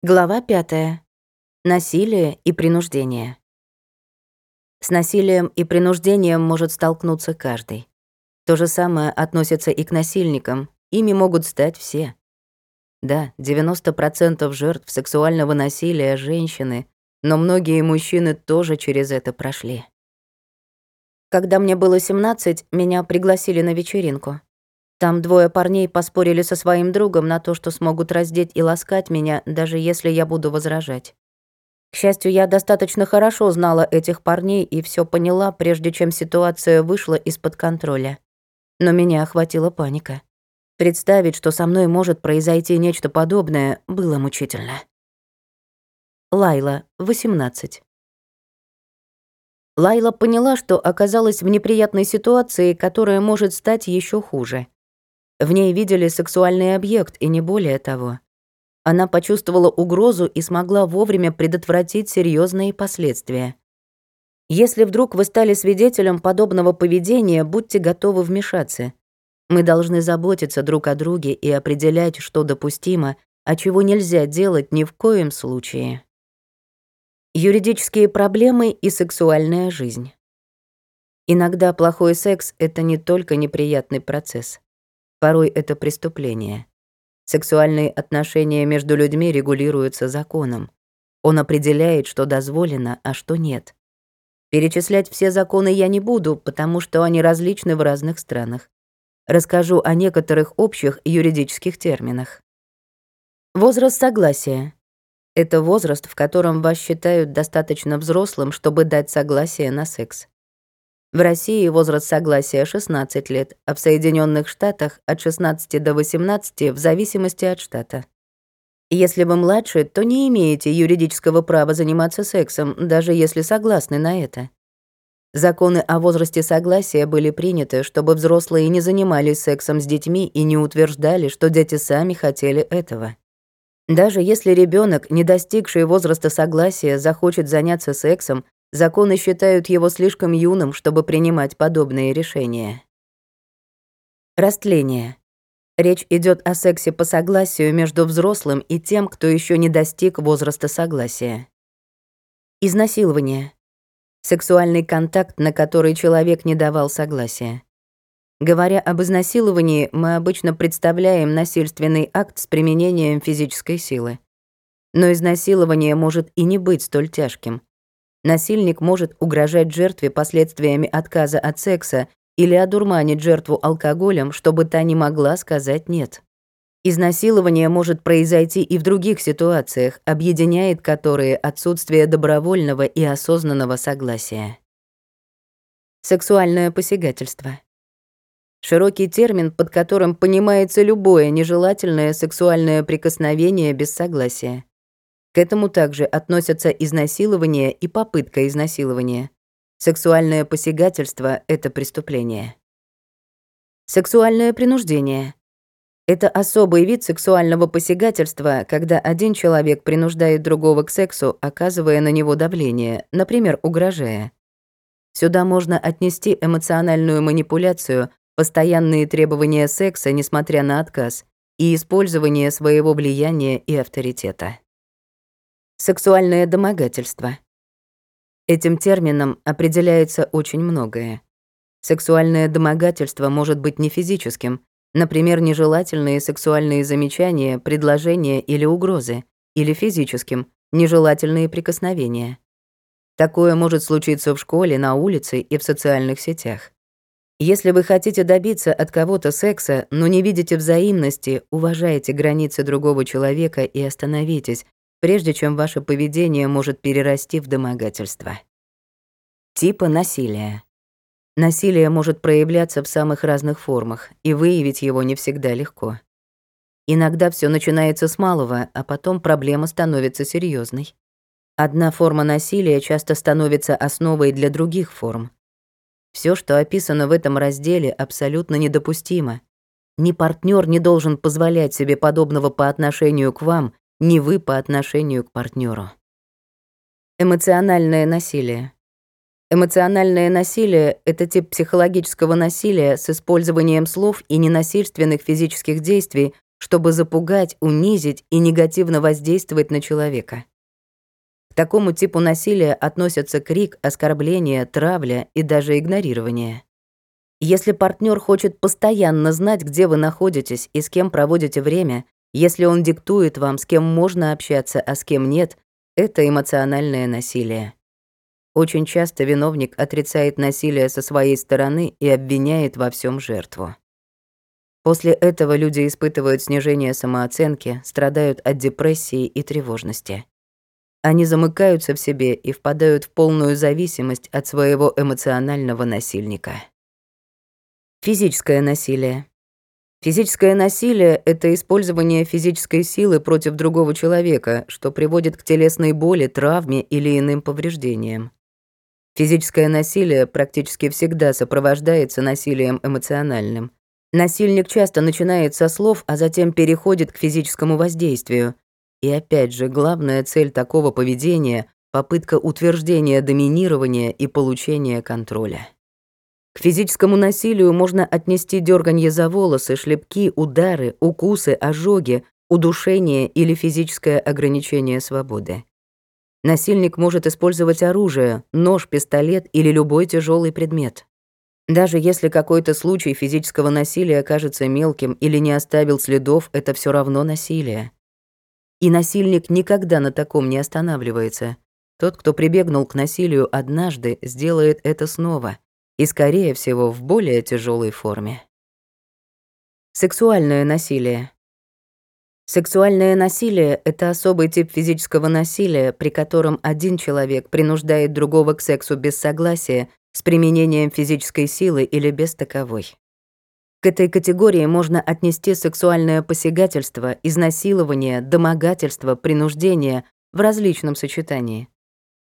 Глава 5. Насилие и принуждение. С насилием и принуждением может столкнуться каждый. То же самое относится и к насильникам, ими могут стать все. Да, 90% жертв сексуального насилия — женщины, но многие мужчины тоже через это прошли. Когда мне было 17, меня пригласили на вечеринку. Там двое парней поспорили со своим другом на то, что смогут раздеть и ласкать меня, даже если я буду возражать. К счастью, я достаточно хорошо знала этих парней и все поняла, прежде чем ситуация вышла из-под контроля. Но меня охватила паника. Представить, что со мной может произойти нечто подобное, было мучительно. Лайла, 18. Лайла поняла, что оказалась в неприятной ситуации, которая может стать еще хуже. В ней видели сексуальный объект, и не более того. Она почувствовала угрозу и смогла вовремя предотвратить серьезные последствия. Если вдруг вы стали свидетелем подобного поведения, будьте готовы вмешаться. Мы должны заботиться друг о друге и определять, что допустимо, а чего нельзя делать ни в коем случае. Юридические проблемы и сексуальная жизнь. Иногда плохой секс — это не только неприятный процесс. Порой это преступление. Сексуальные отношения между людьми регулируются законом. Он определяет, что дозволено, а что нет. Перечислять все законы я не буду, потому что они различны в разных странах. Расскажу о некоторых общих юридических терминах. Возраст согласия. Это возраст, в котором вас считают достаточно взрослым, чтобы дать согласие на секс. В России возраст согласия 16 лет, а в Соединенных Штатах от 16 до 18 в зависимости от штата. Если вы младше, то не имеете юридического права заниматься сексом, даже если согласны на это. Законы о возрасте согласия были приняты, чтобы взрослые не занимались сексом с детьми и не утверждали, что дети сами хотели этого. Даже если ребенок, не достигший возраста согласия, захочет заняться сексом, Законы считают его слишком юным, чтобы принимать подобные решения. Растление. Речь идет о сексе по согласию между взрослым и тем, кто еще не достиг возраста согласия. Изнасилование. Сексуальный контакт, на который человек не давал согласия. Говоря об изнасиловании, мы обычно представляем насильственный акт с применением физической силы. Но изнасилование может и не быть столь тяжким. Насильник может угрожать жертве последствиями отказа от секса или одурманить жертву алкоголем, чтобы та не могла сказать «нет». Изнасилование может произойти и в других ситуациях, объединяет которые отсутствие добровольного и осознанного согласия. Сексуальное посягательство. Широкий термин, под которым понимается любое нежелательное сексуальное прикосновение без согласия. К этому также относятся изнасилование и попытка изнасилования. Сексуальное посягательство — это преступление. Сексуальное принуждение. Это особый вид сексуального посягательства, когда один человек принуждает другого к сексу, оказывая на него давление, например, угрожая. Сюда можно отнести эмоциональную манипуляцию, постоянные требования секса, несмотря на отказ, и использование своего влияния и авторитета. Сексуальное домогательство. Этим термином определяется очень многое. Сексуальное домогательство может быть не физическим, например, нежелательные сексуальные замечания, предложения или угрозы, или физическим, нежелательные прикосновения. Такое может случиться в школе, на улице и в социальных сетях. Если вы хотите добиться от кого-то секса, но не видите взаимности, уважайте границы другого человека и остановитесь, прежде чем ваше поведение может перерасти в домогательство. Типы насилия. Насилие может проявляться в самых разных формах, и выявить его не всегда легко. Иногда все начинается с малого, а потом проблема становится серьезной. Одна форма насилия часто становится основой для других форм. Все, что описано в этом разделе, абсолютно недопустимо. Ни партнер не должен позволять себе подобного по отношению к вам, не вы по отношению к партнеру. Эмоциональное насилие. Эмоциональное насилие — это тип психологического насилия с использованием слов и ненасильственных физических действий, чтобы запугать, унизить и негативно воздействовать на человека. К такому типу насилия относятся крик, оскорбление, травля и даже игнорирование. Если партнер хочет постоянно знать, где вы находитесь и с кем проводите время, если он диктует вам, с кем можно общаться, а с кем нет, это эмоциональное насилие. Очень часто виновник отрицает насилие со своей стороны и обвиняет во всем жертву. После этого люди испытывают снижение самооценки, страдают от депрессии и тревожности. Они замыкаются в себе и впадают в полную зависимость от своего эмоционального насильника. Физическое насилие. Физическое насилие — это использование физической силы против другого человека, что приводит к телесной боли, травме или иным повреждениям. Физическое насилие практически всегда сопровождается насилием эмоциональным. Насильник часто начинает со слов, а затем переходит к физическому воздействию. И опять же, главная цель такого поведения — попытка утверждения доминирования и получения контроля. К физическому насилию можно отнести дерганье за волосы, шлепки, удары, укусы, ожоги, удушение или физическое ограничение свободы. Насильник может использовать оружие, нож, пистолет или любой тяжелый предмет. Даже если какой-то случай физического насилия окажется мелким или не оставил следов, это все равно насилие. И насильник никогда на таком не останавливается. Тот, кто прибегнул к насилию однажды, сделает это снова и, скорее всего, в более тяжелой форме. Сексуальное насилие. Сексуальное насилие — это особый тип физического насилия, при котором один человек принуждает другого к сексу без согласия, с применением физической силы или без таковой. К этой категории можно отнести сексуальное посягательство, изнасилование, домогательство, принуждение в различном сочетании.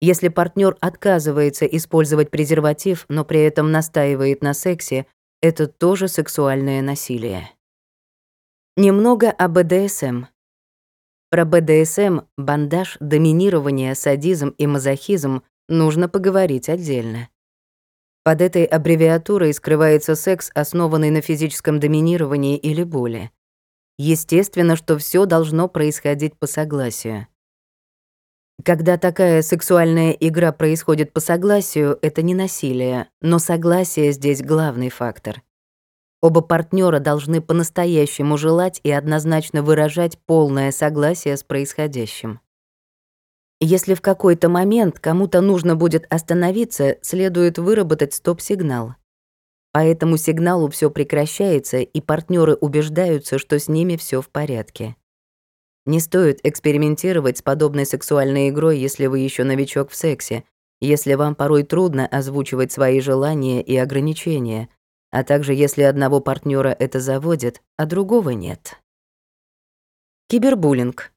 Если партнер отказывается использовать презерватив, но при этом настаивает на сексе, это тоже сексуальное насилие. Немного о БДСМ. Про БДСМ, бандаж, доминирование, садизм и мазохизм нужно поговорить отдельно. Под этой аббревиатурой скрывается секс, основанный на физическом доминировании или боли. Естественно, что все должно происходить по согласию. Когда такая сексуальная игра происходит по согласию, это не насилие, но согласие здесь главный фактор. Оба партнера должны по-настоящему желать и однозначно выражать полное согласие с происходящим. Если в какой-то момент кому-то нужно будет остановиться, следует выработать стоп-сигнал. По этому сигналу все прекращается, и партнеры убеждаются, что с ними все в порядке. Не стоит экспериментировать с подобной сексуальной игрой, если вы еще новичок в сексе, если вам порой трудно озвучивать свои желания и ограничения, а также если одного партнера это заводит, а другого нет. Кибербуллинг.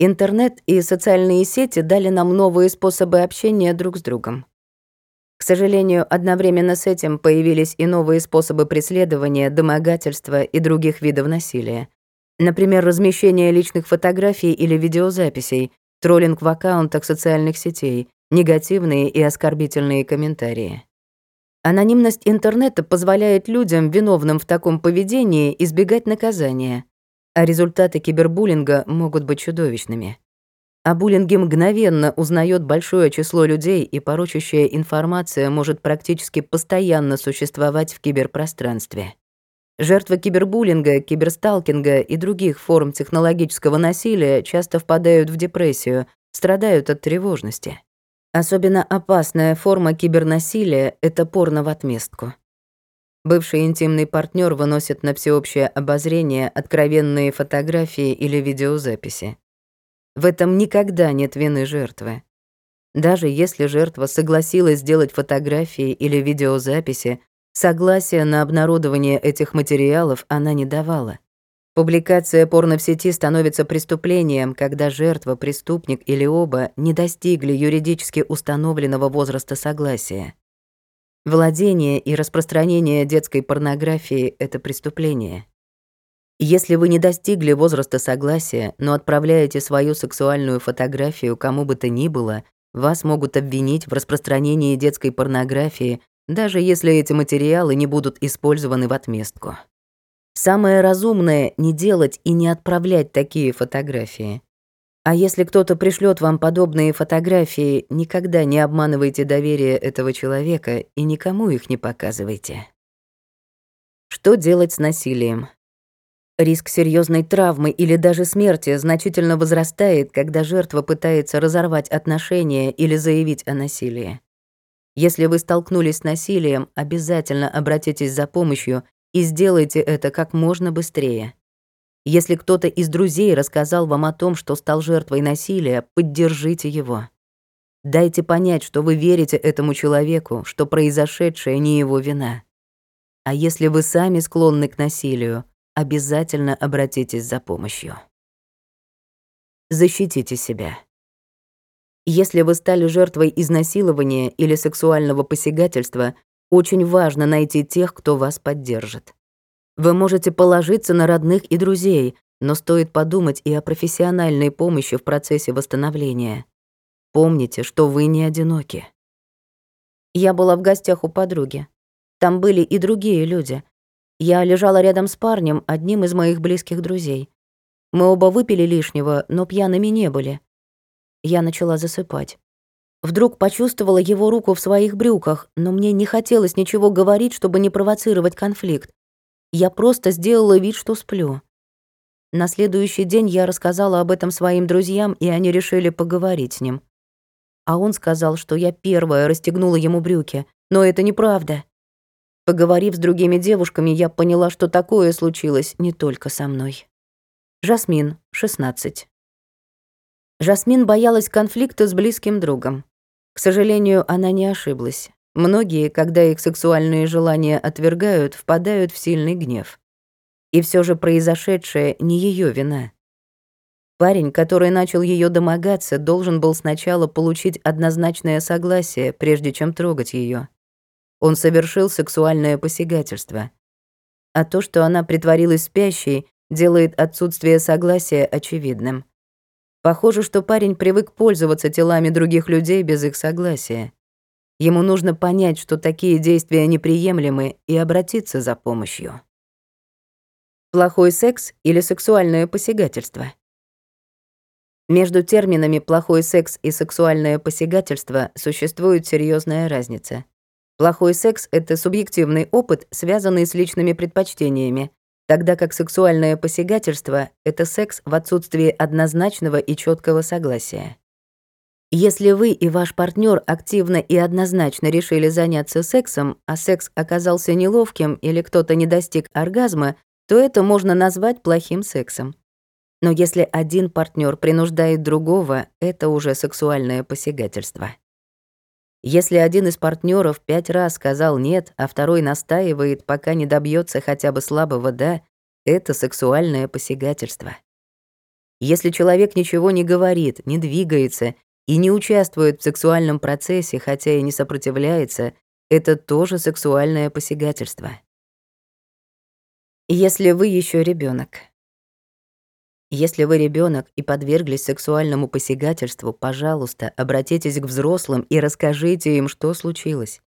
Интернет и социальные сети дали нам новые способы общения друг с другом. К сожалению, одновременно с этим появились и новые способы преследования, домогательства и других видов насилия. Например, размещение личных фотографий или видеозаписей, троллинг в аккаунтах социальных сетей, негативные и оскорбительные комментарии. Анонимность интернета позволяет людям, виновным в таком поведении, избегать наказания, а результаты кибербуллинга могут быть чудовищными. О буллинге мгновенно узнает большое число людей, и порочащая информация может практически постоянно существовать в киберпространстве. Жертвы кибербуллинга, киберсталкинга и других форм технологического насилия часто впадают в депрессию, страдают от тревожности. Особенно опасная форма кибернасилия — это порно в отместку. Бывший интимный партнер выносит на всеобщее обозрение откровенные фотографии или видеозаписи. В этом никогда нет вины жертвы. Даже если жертва согласилась сделать фотографии или видеозаписи, Согласия на обнародование этих материалов она не давала. Публикация порно в сети становится преступлением, когда жертва, преступник или оба не достигли юридически установленного возраста согласия. Владение и распространение детской порнографии — это преступление. Если вы не достигли возраста согласия, но отправляете свою сексуальную фотографию кому бы то ни было, вас могут обвинить в распространении детской порнографии даже если эти материалы не будут использованы в отместку. Самое разумное — не делать и не отправлять такие фотографии. А если кто-то пришлет вам подобные фотографии, никогда не обманывайте доверие этого человека и никому их не показывайте. Что делать с насилием? Риск серьезной травмы или даже смерти значительно возрастает, когда жертва пытается разорвать отношения или заявить о насилии. Если вы столкнулись с насилием, обязательно обратитесь за помощью и сделайте это как можно быстрее. Если кто-то из друзей рассказал вам о том, что стал жертвой насилия, поддержите его. Дайте понять, что вы верите этому человеку, что произошедшее не его вина. А если вы сами склонны к насилию, обязательно обратитесь за помощью. Защитите себя. Если вы стали жертвой изнасилования или сексуального посягательства, очень важно найти тех, кто вас поддержит. Вы можете положиться на родных и друзей, но стоит подумать и о профессиональной помощи в процессе восстановления. Помните, что вы не одиноки. Я была в гостях у подруги. Там были и другие люди, я лежала рядом с парнем, одним из моих близких друзей. Мы оба выпили лишнего, но пьяными не были. Я начала засыпать. Вдруг почувствовала его руку в своих брюках, но мне не хотелось ничего говорить, чтобы не провоцировать конфликт. Я просто сделала вид, что сплю. На следующий день я рассказала об этом своим друзьям, и они решили поговорить с ним. А он сказал, что я первая расстегнула ему брюки, но это неправда. Поговорив с другими девушками, я поняла, что такое случилось не только со мной. Жасмин, 16. Жасмин боялась конфликта с близким другом. К сожалению, она не ошиблась. Многие, когда их сексуальные желания отвергают, впадают в сильный гнев. И все же произошедшее не ее вина. Парень, который начал ее домогаться, должен был сначала получить однозначное согласие, прежде чем трогать ее. Он совершил сексуальное посягательство. А то, что она притворилась спящей, делает отсутствие согласия очевидным. Похоже, что парень привык пользоваться телами других людей без их согласия. Ему нужно понять, что такие действия неприемлемы, и обратиться за помощью. Плохой секс или сексуальное посягательство? Между терминами «плохой секс» и «сексуальное посягательство» существует серьезная разница. Плохой секс — это субъективный опыт, связанный с личными предпочтениями, тогда как сексуальное посягательство — это секс в отсутствии однозначного и четкого согласия. Если вы и ваш партнер активно и однозначно решили заняться сексом, а секс оказался неловким или кто-то не достиг оргазма, то это можно назвать плохим сексом. Но если один партнер принуждает другого, это уже сексуальное посягательство. Если один из партнеров пять раз сказал «нет», а второй настаивает, пока не добьется хотя бы слабого «да», это сексуальное посягательство. Если человек ничего не говорит, не двигается и не участвует в сексуальном процессе, хотя и не сопротивляется, это тоже сексуальное посягательство. Если вы еще ребенок, если вы ребенок и подверглись сексуальному посягательству, пожалуйста, обратитесь к взрослым и расскажите им, что случилось.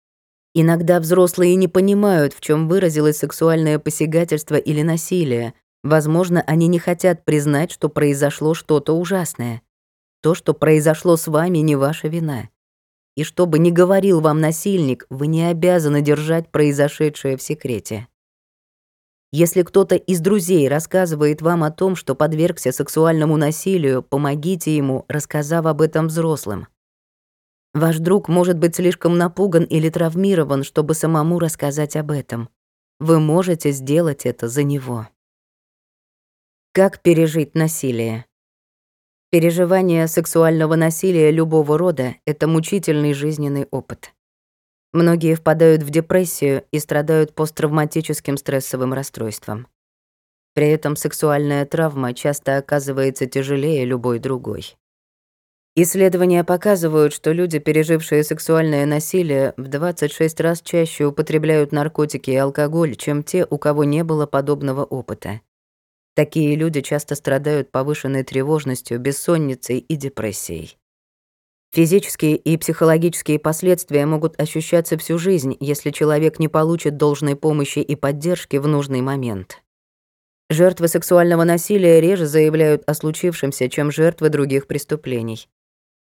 Иногда взрослые не понимают, в чем выразилось сексуальное посягательство или насилие. Возможно, они не хотят признать, что произошло что-то ужасное. То, что произошло с вами, не ваша вина. И что бы ни говорил вам насильник, вы не обязаны держать произошедшее в секрете. Если кто-то из друзей рассказывает вам о том, что подвергся сексуальному насилию, помогите ему, рассказав об этом взрослым. Ваш друг может быть слишком напуган или травмирован, чтобы самому рассказать об этом. Вы можете сделать это за него. Как пережить насилие? Переживание сексуального насилия любого рода — это мучительный жизненный опыт. Многие впадают в депрессию и страдают посттравматическим стрессовым расстройством. При этом сексуальная травма часто оказывается тяжелее любой другой. Исследования показывают, что люди, пережившие сексуальное насилие, в 26 раз чаще употребляют наркотики и алкоголь, чем те, у кого не было подобного опыта. Такие люди часто страдают повышенной тревожностью, бессонницей и депрессией. Физические и психологические последствия могут ощущаться всю жизнь, если человек не получит должной помощи и поддержки в нужный момент. Жертвы сексуального насилия реже заявляют о случившемся, чем жертвы других преступлений.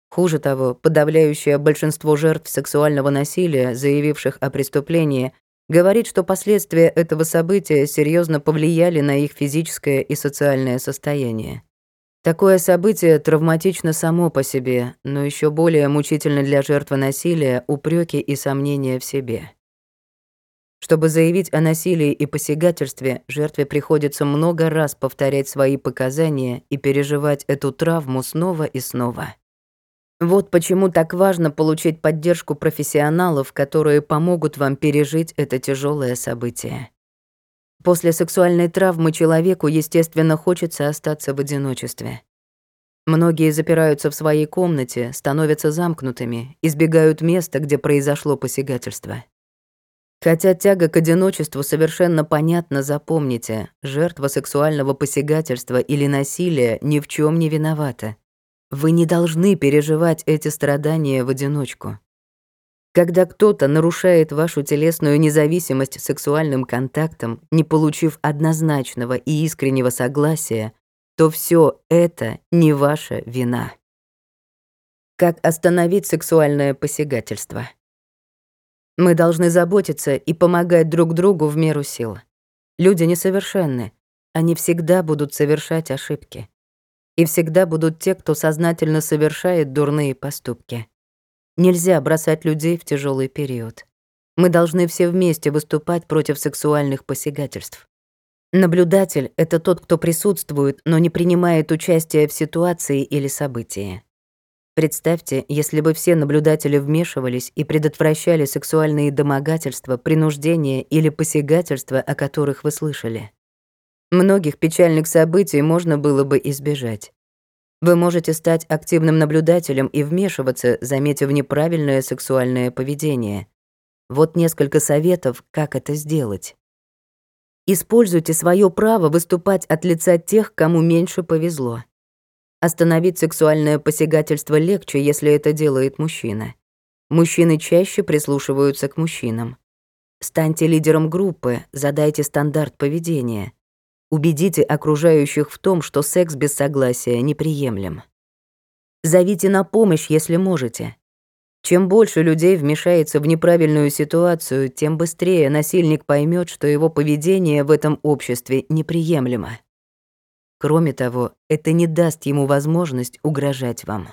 Хуже того, подавляющее большинство жертв сексуального насилия, заявивших о преступлении, говорит, что последствия этого события серьезно повлияли на их физическое и социальное состояние. Такое событие травматично само по себе, но еще более мучительно для жертвы насилия упреки и сомнения в себе. Чтобы заявить о насилии и посягательстве, жертве приходится много раз повторять свои показания и переживать эту травму снова и снова. Вот почему так важно получить поддержку профессионалов, которые помогут вам пережить это тяжелое событие. После сексуальной травмы человеку, естественно, хочется остаться в одиночестве. Многие запираются в своей комнате, становятся замкнутыми, избегают места, где произошло посягательство. Хотя тяга к одиночеству совершенно понятна, запомните, жертва сексуального посягательства или насилия ни в чем не виновата. Вы не должны переживать эти страдания в одиночку. Когда кто-то нарушает вашу телесную независимость сексуальным контактом, не получив однозначного и искреннего согласия, то все это не ваша вина. Как остановить сексуальное посягательство? Мы должны заботиться и помогать друг другу в меру сил. Люди несовершенны. Они всегда будут совершать ошибки. И всегда будут те, кто сознательно совершает дурные поступки. Нельзя бросать людей в тяжелый период. Мы должны все вместе выступать против сексуальных посягательств. Наблюдатель — это тот, кто присутствует, но не принимает участия в ситуации или событии. Представьте, если бы все наблюдатели вмешивались и предотвращали сексуальные домогательства, принуждение или посягательства, о которых вы слышали. Многих печальных событий можно было бы избежать. Вы можете стать активным наблюдателем и вмешиваться, заметив неправильное сексуальное поведение. Вот несколько советов, как это сделать. Используйте свое право выступать от лица тех, кому меньше повезло. Остановить сексуальное посягательство легче, если это делает мужчина. Мужчины чаще прислушиваются к мужчинам. Станьте лидером группы, задайте стандарт поведения. Убедите окружающих в том, что секс без согласия неприемлем. Зовите на помощь, если можете. Чем больше людей вмешается в неправильную ситуацию, тем быстрее насильник поймет, что его поведение в этом обществе неприемлемо. Кроме того, это не даст ему возможность угрожать вам.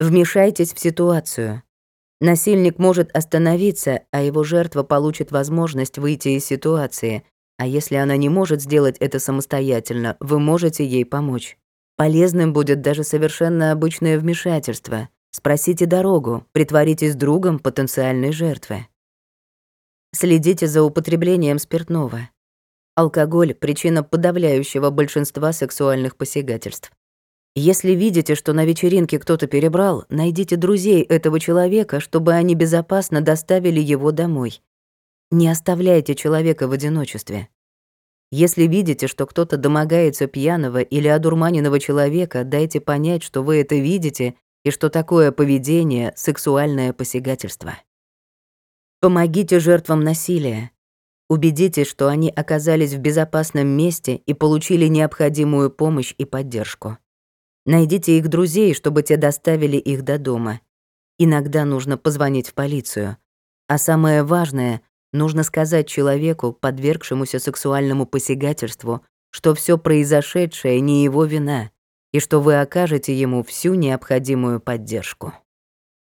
Вмешайтесь в ситуацию. Насильник может остановиться, а его жертва получит возможность выйти из ситуации, а если она не может сделать это самостоятельно, вы можете ей помочь. Полезным будет даже совершенно обычное вмешательство. Спросите дорогу, притворитесь другом потенциальной жертвы. Следите за употреблением спиртного. Алкоголь — причина подавляющего большинства сексуальных посягательств. Если видите, что на вечеринке кто-то перебрал, найдите друзей этого человека, чтобы они безопасно доставили его домой. Не оставляйте человека в одиночестве. Если видите, что кто-то домогается пьяного или одурманенного человека, дайте понять, что вы это видите и что такое поведение — сексуальное посягательство. Помогите жертвам насилия. Убедитесь, что они оказались в безопасном месте и получили необходимую помощь и поддержку. Найдите их друзей, чтобы те доставили их до дома. Иногда нужно позвонить в полицию. А самое важное, нужно сказать человеку, подвергшемуся сексуальному посягательству, что все произошедшее не его вина и что вы окажете ему всю необходимую поддержку.